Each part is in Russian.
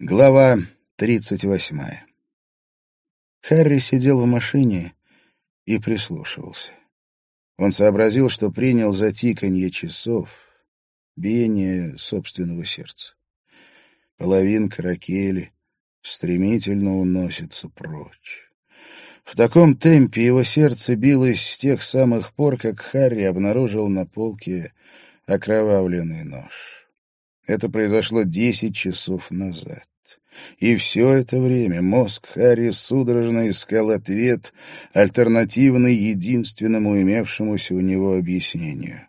Глава тридцать восьмая. Харри сидел в машине и прислушивался. Он сообразил, что принял за тиканье часов, биение собственного сердца. Половинка ракели стремительно уносится прочь. В таком темпе его сердце билось с тех самых пор, как Харри обнаружил на полке окровавленный нож. Это произошло десять часов назад. И все это время мозг Харри судорожно искал ответ, альтернативный единственному имевшемуся у него объяснению.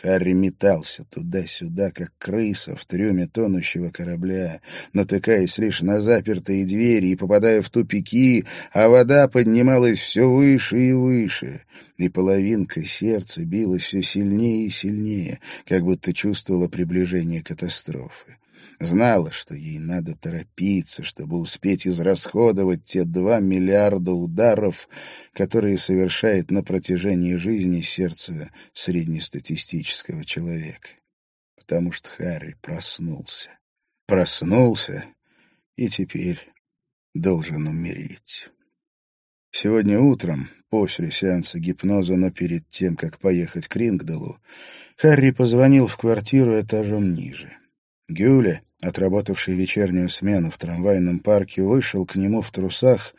Харри метался туда-сюда, как крыса в трюме тонущего корабля, натыкаясь лишь на запертые двери и попадая в тупики, а вода поднималась все выше и выше, и половинка сердца билась все сильнее и сильнее, как будто чувствовала приближение катастрофы. Знала, что ей надо торопиться, чтобы успеть израсходовать те два миллиарда ударов, которые совершает на протяжении жизни сердце среднестатистического человека. Потому что Харри проснулся. Проснулся и теперь должен умереть. Сегодня утром, после сеанса гипноза, но перед тем, как поехать к Рингдалу, Харри позвонил в квартиру этажом ниже. Гюля, отработавший вечернюю смену в трамвайном парке, вышел к нему в трусах,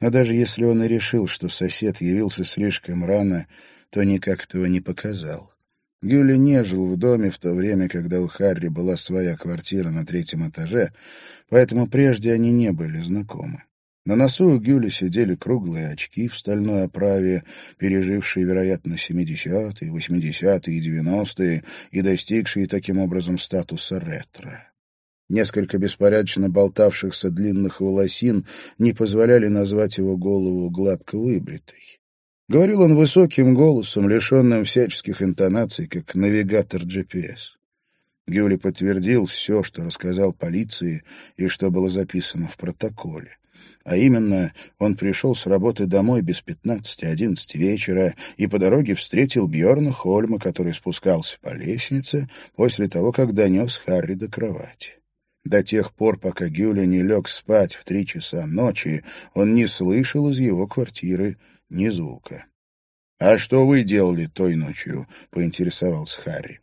но даже если он и решил, что сосед явился слишком рано, то никак этого не показал. Гюля не жил в доме в то время, когда у Харри была своя квартира на третьем этаже, поэтому прежде они не были знакомы. На носу у Гюли сидели круглые очки в стальной оправе, пережившие, вероятно, 70-е, 80-е и 90-е и достигшие таким образом статуса ретро. Несколько беспорядочно болтавшихся длинных волосин не позволяли назвать его голову гладко выбритой. Говорил он высоким голосом, лишенным всяческих интонаций, как навигатор GPS. Гюли подтвердил все, что рассказал полиции и что было записано в протоколе. А именно, он пришел с работы домой без пятнадцати-одиннадцати вечера и по дороге встретил Бьорна Хольма, который спускался по лестнице после того, как донес Харри до кровати. До тех пор, пока Гюля не лег спать в три часа ночи, он не слышал из его квартиры ни звука. «А что вы делали той ночью?» — поинтересовался Харри.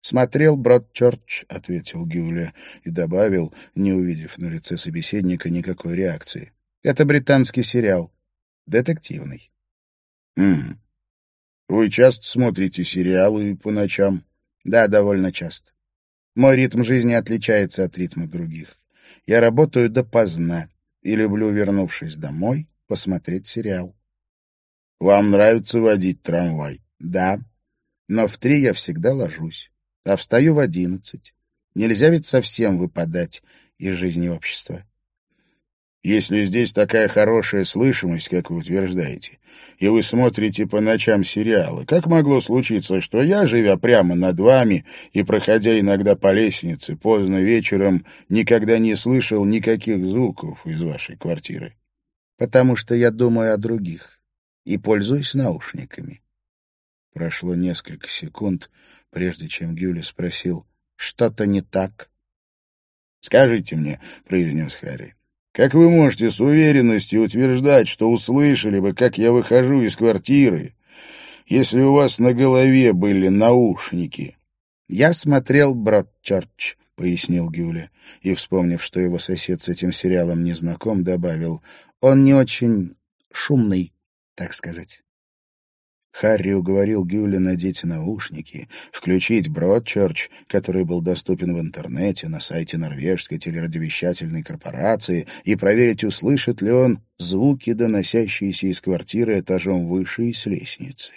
«Смотрел Бродчерч», — ответил Гюля и добавил, не увидев на лице собеседника никакой реакции. «Это британский сериал. Детективный». «Угу. Вы часто смотрите сериалы по ночам?» «Да, довольно часто. Мой ритм жизни отличается от ритма других. Я работаю допоздна и люблю, вернувшись домой, посмотреть сериал». «Вам нравится водить трамвай?» «Да. Но в три я всегда ложусь а встаю в одиннадцать. Нельзя ведь совсем выпадать из жизни общества. Если здесь такая хорошая слышимость, как вы утверждаете, и вы смотрите по ночам сериалы, как могло случиться, что я, живя прямо над вами и проходя иногда по лестнице поздно вечером, никогда не слышал никаких звуков из вашей квартиры? Потому что я думаю о других и пользуюсь наушниками. Прошло несколько секунд, прежде чем Гюли спросил, «Что-то не так?» «Скажите мне», — произнес Харри, «как вы можете с уверенностью утверждать, что услышали бы, как я выхожу из квартиры, если у вас на голове были наушники?» «Я смотрел Бродчерч», — пояснил Гюля, и, вспомнив, что его сосед с этим сериалом не знаком, добавил, «Он не очень шумный, так сказать». Харри уговорил Гюля надеть наушники, включить Бродчерч, который был доступен в интернете на сайте норвежской телерадиовещательной корпорации, и проверить, услышит ли он звуки, доносящиеся из квартиры этажом выше и с лестницы.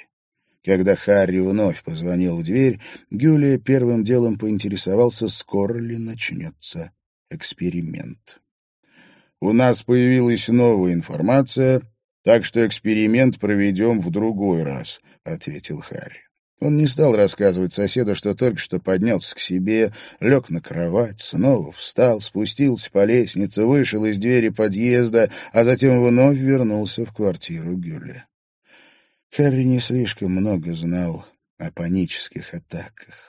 Когда Харри вновь позвонил в дверь, Гюлия первым делом поинтересовался, скоро ли начнется эксперимент. «У нас появилась новая информация», так что эксперимент проведем в другой раз», — ответил Харри. Он не стал рассказывать соседу, что только что поднялся к себе, лег на кровать, снова встал, спустился по лестнице, вышел из двери подъезда, а затем вновь вернулся в квартиру Гюля. Харри не слишком много знал о панических атаках.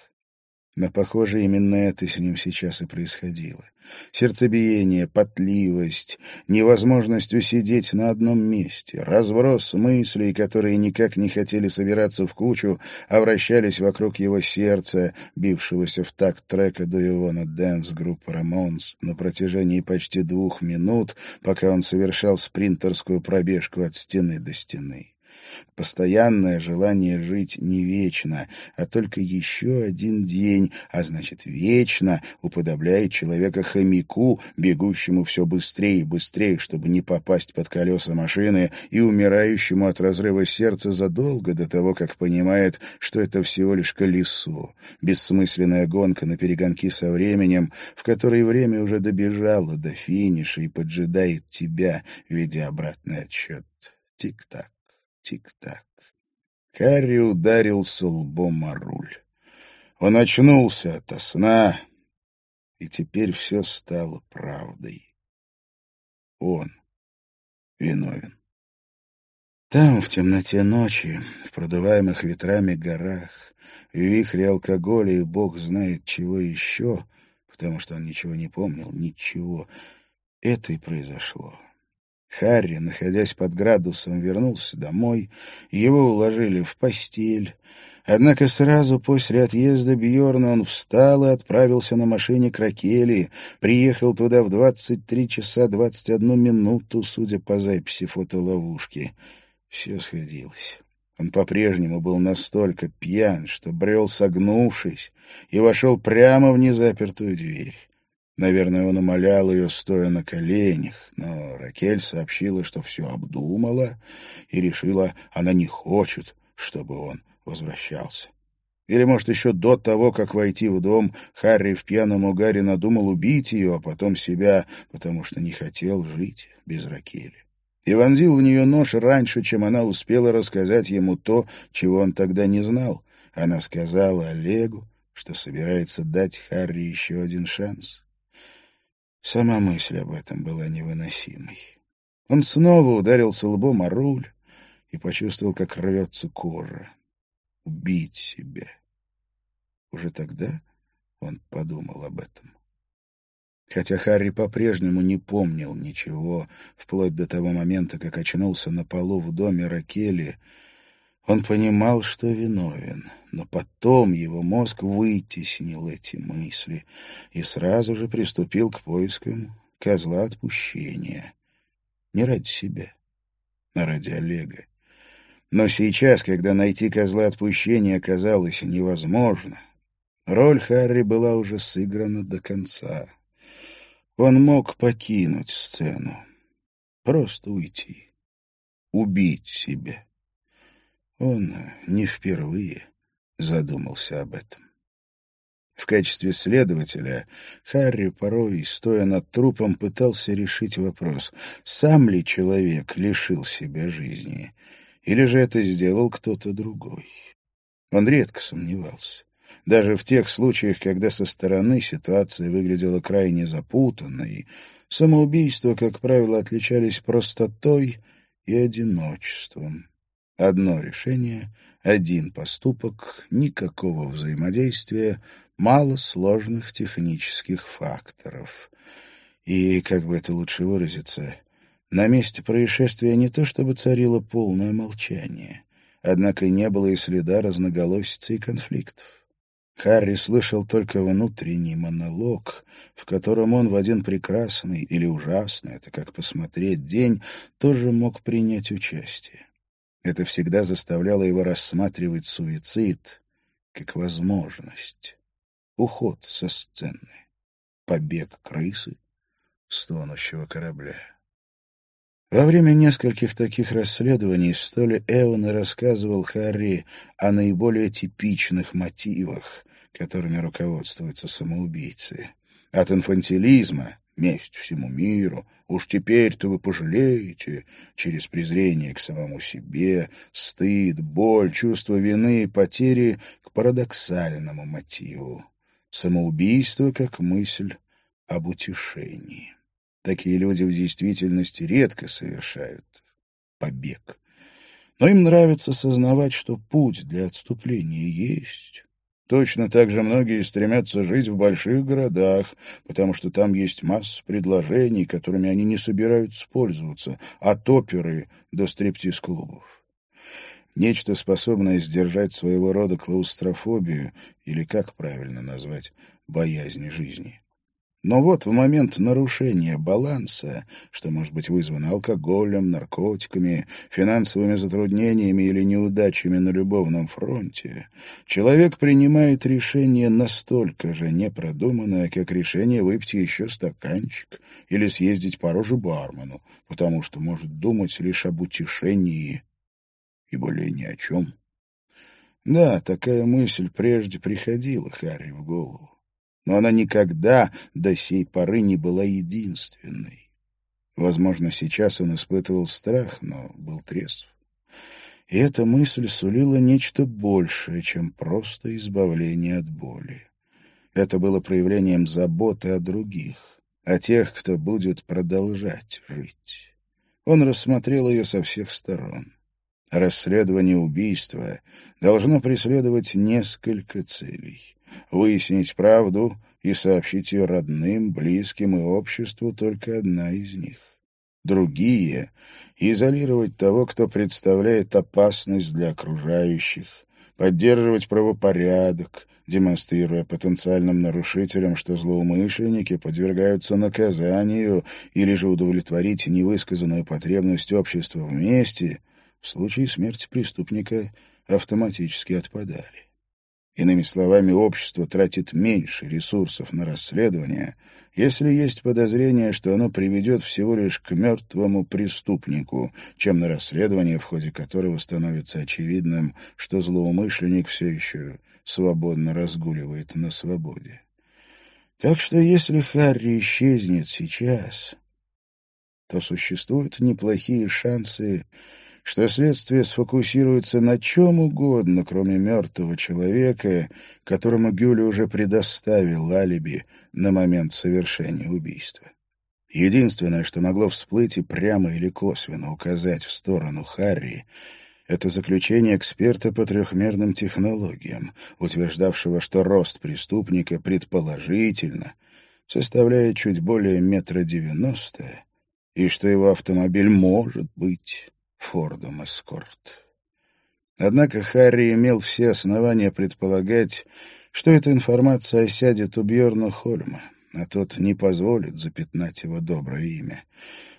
Но, похоже, именно это с ним сейчас и происходило. Сердцебиение, потливость, невозможность усидеть на одном месте, разброс мыслей, которые никак не хотели собираться в кучу, а вращались вокруг его сердца, бившегося в такт трека до Ивона Дэнс группы «Рамонс» на протяжении почти двух минут, пока он совершал спринтерскую пробежку от стены до стены. Постоянное желание жить не вечно, а только еще один день, а значит, вечно уподобляет человека хомяку, бегущему все быстрее и быстрее, чтобы не попасть под колеса машины, и умирающему от разрыва сердца задолго до того, как понимает, что это всего лишь колесо, бессмысленная гонка на перегонки со временем, в которой время уже добежало до финиша и поджидает тебя, ведя обратный отсчет. Тик-так. Тик-так. Харри ударился лбом о руль. Он очнулся ото сна, и теперь все стало правдой. Он виновен. Там, в темноте ночи, в продуваемых ветрами горах, в вихре алкоголя и бог знает чего еще, потому что он ничего не помнил, ничего, это и произошло. Харри, находясь под градусом, вернулся домой, его уложили в постель. Однако сразу после отъезда Бьорна он встал и отправился на машине к Ракели, приехал туда в 23 часа 21 минуту, судя по записи фотоловушки. Все сходилось. Он по-прежнему был настолько пьян, что брел согнувшись и вошел прямо в незапертую дверь. Наверное, он умолял ее, стоя на коленях, но Ракель сообщила, что все обдумала и решила, она не хочет, чтобы он возвращался. Или, может, еще до того, как войти в дом, Харри в пьяном угаре надумал убить ее, а потом себя, потому что не хотел жить без Ракели. И вонзил в нее нож раньше, чем она успела рассказать ему то, чего он тогда не знал. Она сказала Олегу, что собирается дать Харри еще один шанс. Сама мысль об этом была невыносимой. Он снова ударился лбом о руль и почувствовал, как рвется кожа. Убить себя. Уже тогда он подумал об этом. Хотя Харри по-прежнему не помнил ничего, вплоть до того момента, как очнулся на полу в доме Ракели, он понимал, что виновен, но потом его мозг вытеснил эти мысли и сразу же приступил к поискам козла отпущения. Не ради себя, а ради Олега. Но сейчас, когда найти козла отпущения оказалось невозможно, роль Харри была уже сыграна до конца. Он мог покинуть сцену, просто уйти, убить себя. Он не впервые задумался об этом. В качестве следователя Харри порой, стоя над трупом, пытался решить вопрос, сам ли человек лишил себя жизни, или же это сделал кто-то другой. Он редко сомневался. Даже в тех случаях, когда со стороны ситуация выглядела крайне запутанной, самоубийства, как правило, отличались простотой и одиночеством. Одно решение, один поступок, никакого взаимодействия, мало сложных технических факторов. И, как бы это лучше выразиться, на месте происшествия не то чтобы царило полное молчание, однако не было и следа разноголосицы и конфликтов. Харри слышал только внутренний монолог, в котором он в один прекрасный или ужасный, это как посмотреть, день тоже мог принять участие. Это всегда заставляло его рассматривать суицид как возможность. Уход со сцены. Побег крысы с тонущего корабля. Во время нескольких таких расследований Столи Эван рассказывал Харри о наиболее типичных мотивах, которыми руководствуются самоубийцы. От инфантилизма месть всему миру. Уж теперь-то вы пожалеете через презрение к самому себе, стыд, боль, чувство вины и потери к парадоксальному мотиву. Самоубийство как мысль об утешении. Такие люди в действительности редко совершают побег. Но им нравится сознавать, что путь для отступления есть, Точно так же многие стремятся жить в больших городах, потому что там есть масса предложений, которыми они не собираются пользоваться, от оперы до стриптиз-клубов. Нечто, способное сдержать своего рода клаустрофобию, или, как правильно назвать, боязнь жизни. Но вот в момент нарушения баланса, что может быть вызвано алкоголем, наркотиками, финансовыми затруднениями или неудачами на любовном фронте, человек принимает решение настолько же непродуманное, как решение выпить еще стаканчик или съездить по роже бармену, потому что может думать лишь об утешении и более ни о чем. Да, такая мысль прежде приходила Харри в голову но она никогда до сей поры не была единственной. Возможно, сейчас он испытывал страх, но был трезв. И эта мысль сулила нечто большее, чем просто избавление от боли. Это было проявлением заботы о других, о тех, кто будет продолжать жить. Он рассмотрел ее со всех сторон. Расследование убийства должно преследовать несколько целей выяснить правду и сообщить ее родным, близким и обществу только одна из них. Другие — изолировать того, кто представляет опасность для окружающих, поддерживать правопорядок, демонстрируя потенциальным нарушителям, что злоумышленники подвергаются наказанию или же удовлетворить невысказанную потребность общества вместе, в случае смерти преступника автоматически отпадали. Иными словами, общество тратит меньше ресурсов на расследование, если есть подозрение, что оно приведет всего лишь к мертвому преступнику, чем на расследование, в ходе которого становится очевидным, что злоумышленник все еще свободно разгуливает на свободе. Так что если Харри исчезнет сейчас, то существуют неплохие шансы что следствие сфокусируется на чем угодно, кроме мертвого человека, которому Гюля уже предоставил алиби на момент совершения убийства. Единственное, что могло всплыть и прямо или косвенно указать в сторону Харри, это заключение эксперта по трехмерным технологиям, утверждавшего, что рост преступника предположительно составляет чуть более метра девяносто, и что его автомобиль может быть Фордом Эскорт. Однако Харри имел все основания предполагать, что эта информация осядет у Бьорна Хольма, а тот не позволит запятнать его доброе имя.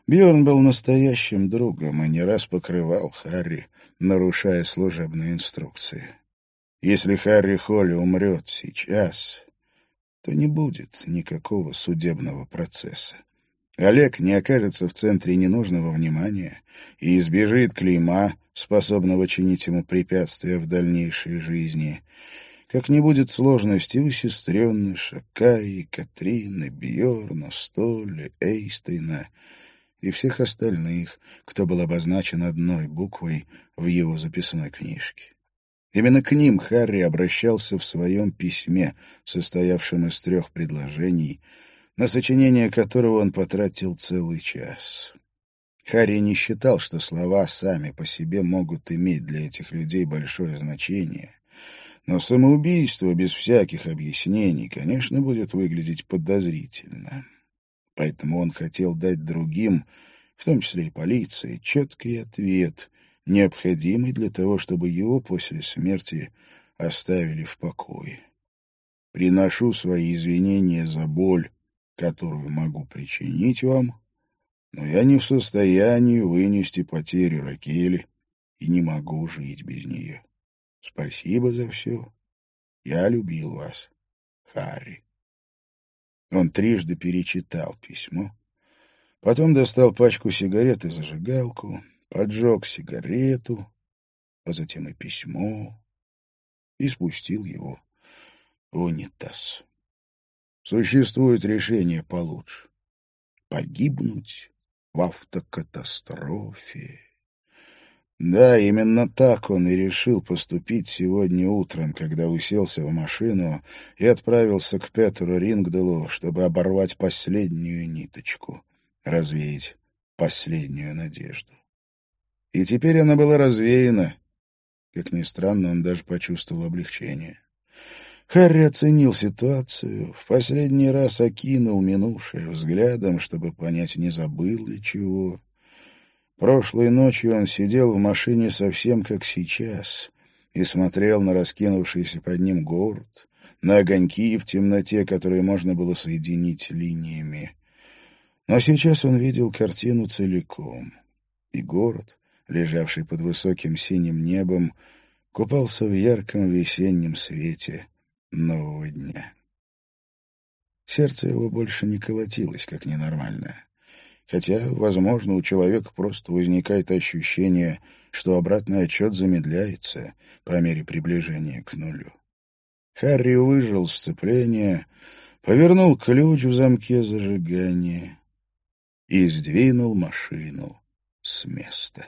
Бьорн был настоящим другом и не раз покрывал Харри, нарушая служебные инструкции. Если Харри Холли умрет сейчас, то не будет никакого судебного процесса. Олег не окажется в центре ненужного внимания и избежит клейма, способного чинить ему препятствия в дальнейшей жизни. Как не будет сложностей у сестренныша, Каи, Катрины, Бьорна, Столли, Эйстейна и всех остальных, кто был обозначен одной буквой в его записной книжке. Именно к ним Харри обращался в своем письме, состоявшем из трех предложений — на сочинение которого он потратил целый час. Харри не считал, что слова сами по себе могут иметь для этих людей большое значение. Но самоубийство без всяких объяснений, конечно, будет выглядеть подозрительно. Поэтому он хотел дать другим, в том числе и полиции, четкий ответ, необходимый для того, чтобы его после смерти оставили в покое. Приношу свои извинения за боль, которую могу причинить вам, но я не в состоянии вынести потерю Ракели и не могу жить без нее. Спасибо за все. Я любил вас, Харри. Он трижды перечитал письмо, потом достал пачку сигарет и зажигалку, поджег сигарету, а затем и письмо, и спустил его в унитаз. Существует решение получше. Погибнуть в автокатастрофе. Да, именно так он и решил поступить сегодня утром, когда уселся в машину и отправился к Петру Рингделу, чтобы оборвать последнюю ниточку, развеять последнюю надежду. И теперь она была развеяна. Как ни странно, он даже почувствовал облегчение. Харри оценил ситуацию, в последний раз окинул минувшее взглядом, чтобы понять, не забыл ли чего. Прошлой ночью он сидел в машине совсем как сейчас и смотрел на раскинувшийся под ним город, на огоньки в темноте, которые можно было соединить линиями. Но сейчас он видел картину целиком, и город, лежавший под высоким синим небом, купался в ярком весеннем свете нового дня. Сердце его больше не колотилось, как ненормальное. Хотя, возможно, у человека просто возникает ощущение, что обратный отчет замедляется по мере приближения к нулю. Харри выжил сцепление, повернул ключ в замке зажигания и сдвинул машину с места.